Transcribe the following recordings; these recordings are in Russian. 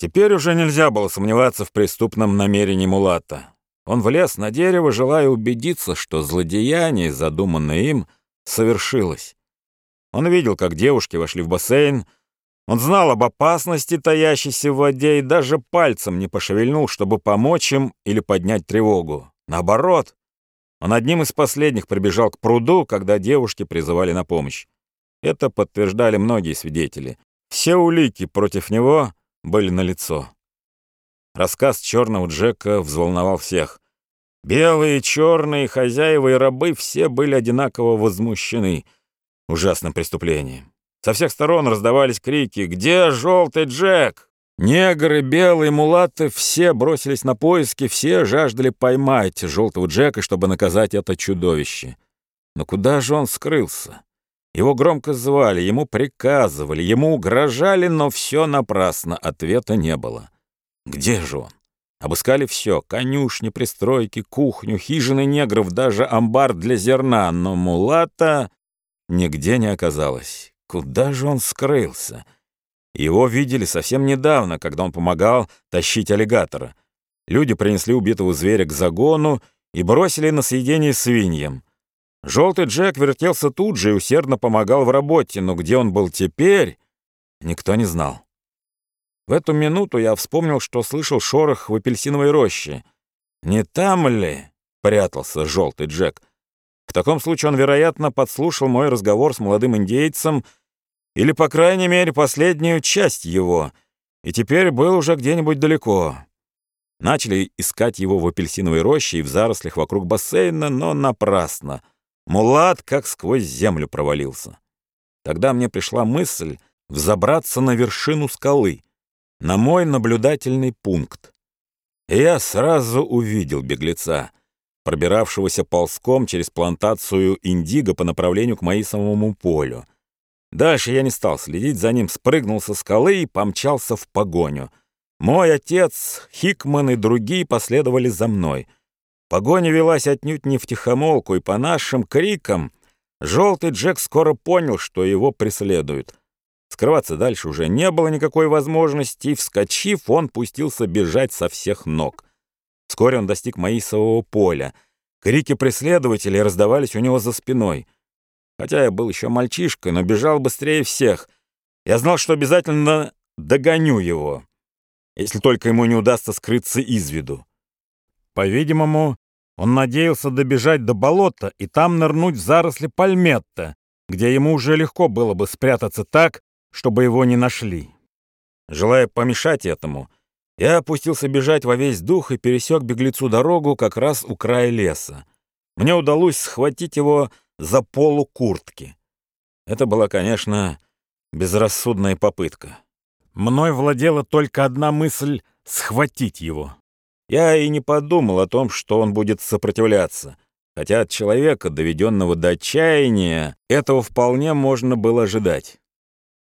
Теперь уже нельзя было сомневаться в преступном намерении Мулата. Он влез на дерево, желая убедиться, что злодеяние, задуманное им, совершилось. Он видел, как девушки вошли в бассейн, он знал об опасности, таящейся в воде, и даже пальцем не пошевельнул, чтобы помочь им или поднять тревогу. Наоборот, он одним из последних прибежал к пруду, когда девушки призывали на помощь. Это подтверждали многие свидетели. Все улики против него были налицо. Рассказ черного Джека взволновал всех. Белые, черные, хозяева и рабы все были одинаково возмущены ужасным преступлением. Со всех сторон раздавались крики «Где желтый Джек?». Негры, белые, мулаты все бросились на поиски, все жаждали поймать желтого Джека, чтобы наказать это чудовище. Но куда же он скрылся? Его громко звали, ему приказывали, ему угрожали, но все напрасно, ответа не было. Где же он? Обыскали все — конюшни, пристройки, кухню, хижины негров, даже амбар для зерна, но мулата нигде не оказалось. Куда же он скрылся? Его видели совсем недавно, когда он помогал тащить аллигатора. Люди принесли убитого зверя к загону и бросили на съедение свиньям. Желтый Джек вертелся тут же и усердно помогал в работе, но где он был теперь, никто не знал. В эту минуту я вспомнил, что слышал шорох в апельсиновой роще. Не там ли прятался желтый Джек? В таком случае он, вероятно, подслушал мой разговор с молодым индейцем или, по крайней мере, последнюю часть его, и теперь был уже где-нибудь далеко. Начали искать его в апельсиновой роще и в зарослях вокруг бассейна, но напрасно — Мулат как сквозь землю провалился. Тогда мне пришла мысль взобраться на вершину скалы, на мой наблюдательный пункт. И я сразу увидел беглеца, пробиравшегося ползком через плантацию индиго по направлению к Маисовому полю. Дальше я не стал следить за ним, спрыгнул со скалы и помчался в погоню. Мой отец, Хикман и другие последовали за мной — Погоня велась отнюдь не в тихомолку, и по нашим крикам желтый Джек скоро понял, что его преследуют. Скрываться дальше уже не было никакой возможности, и, вскочив, он пустился бежать со всех ног. Вскоре он достиг Маисового поля. Крики преследователей раздавались у него за спиной. Хотя я был еще мальчишкой, но бежал быстрее всех. Я знал, что обязательно догоню его, если только ему не удастся скрыться из виду. По-видимому, он надеялся добежать до болота и там нырнуть в заросли пальметта, где ему уже легко было бы спрятаться так, чтобы его не нашли. Желая помешать этому, я опустился бежать во весь дух и пересек беглецу дорогу как раз у края леса. Мне удалось схватить его за полу куртки. Это была, конечно, безрассудная попытка. Мной владела только одна мысль — схватить его. Я и не подумал о том, что он будет сопротивляться. Хотя от человека, доведенного до отчаяния, этого вполне можно было ожидать.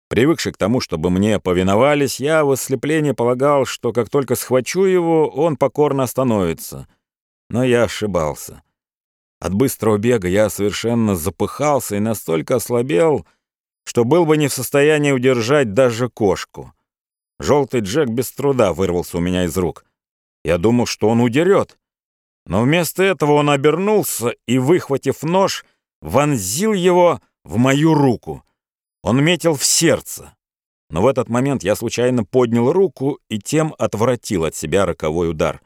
Привыкший к тому, чтобы мне повиновались, я в ослеплении полагал, что как только схвачу его, он покорно остановится. Но я ошибался. От быстрого бега я совершенно запыхался и настолько ослабел, что был бы не в состоянии удержать даже кошку. Желтый Джек без труда вырвался у меня из рук — я думал, что он удерет. Но вместо этого он обернулся и, выхватив нож, вонзил его в мою руку. Он метил в сердце. Но в этот момент я случайно поднял руку и тем отвратил от себя роковой удар.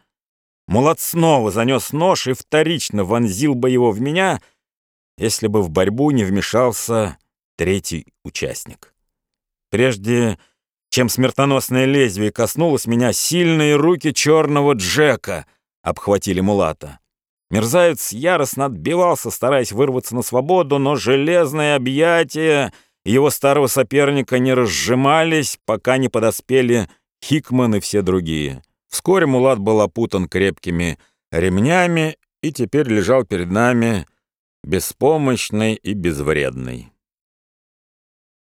Мулат снова занес нож и вторично вонзил бы его в меня, если бы в борьбу не вмешался третий участник. Прежде чем смертоносное лезвие коснулось меня, сильные руки черного Джека обхватили Мулата. Мерзавец яростно отбивался, стараясь вырваться на свободу, но железные объятия его старого соперника не разжимались, пока не подоспели Хикман и все другие. Вскоре Мулат был опутан крепкими ремнями и теперь лежал перед нами беспомощный и безвредный.